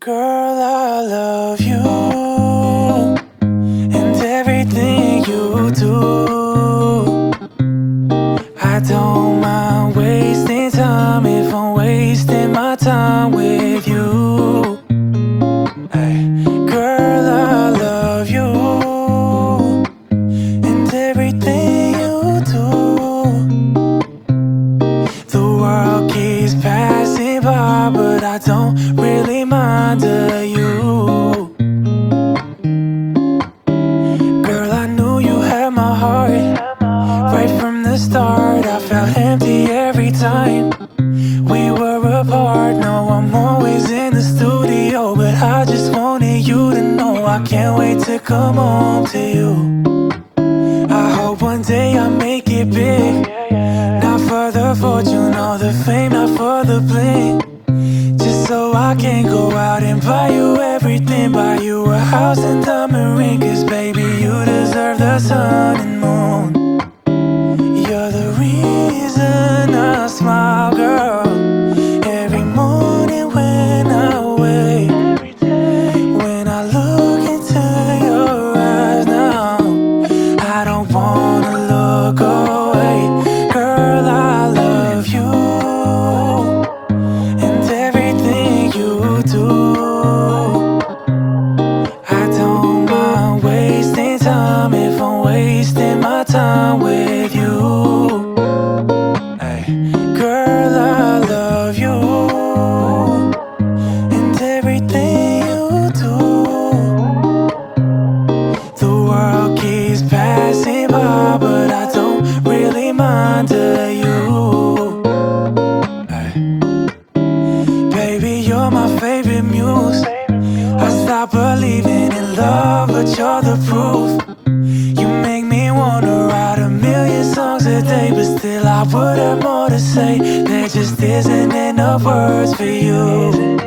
Girl, I love you and everything you do. I don't mind wasting time if I'm wasting my time with you. Hey, girl, I love you and everything you do. The world keeps passing by, but I don't to come home to you. I hope one day I make it big. Not for the fortune or the fame, not for the bling. Just so I can go out and buy you everything. Buy you a house and diamond ring. Cause baby, do. I don't mind wasting time if I'm wasting my time with you. Hey, girl, I love you and everything you do. The world keeps passing by, but I don't really mind you. Believing in love, but you're the proof. You make me wanna write a million songs a day, but still I would have more to say. There just isn't enough words for you.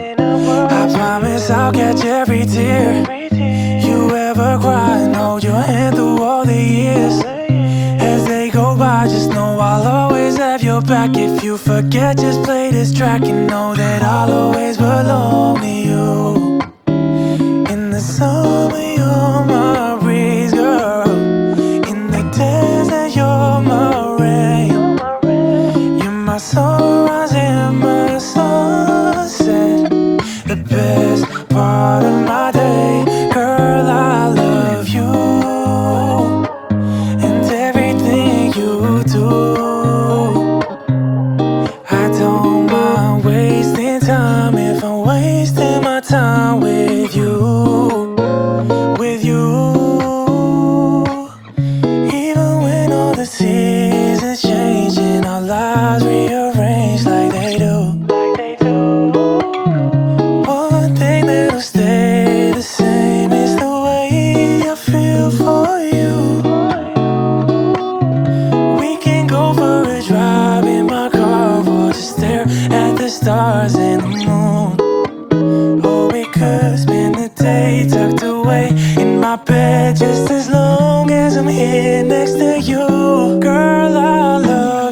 I promise I'll catch every tear you ever cry and hold your hand through all the years. As they go by, just know I'll always have your back. If you forget, just play this track and know that I'll always things change changing, our lives. away in my bed just as long as I'm here next to you. Girl, I love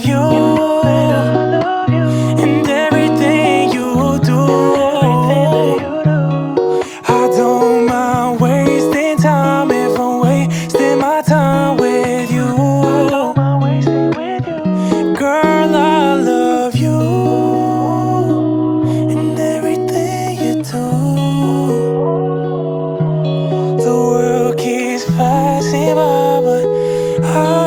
Oh.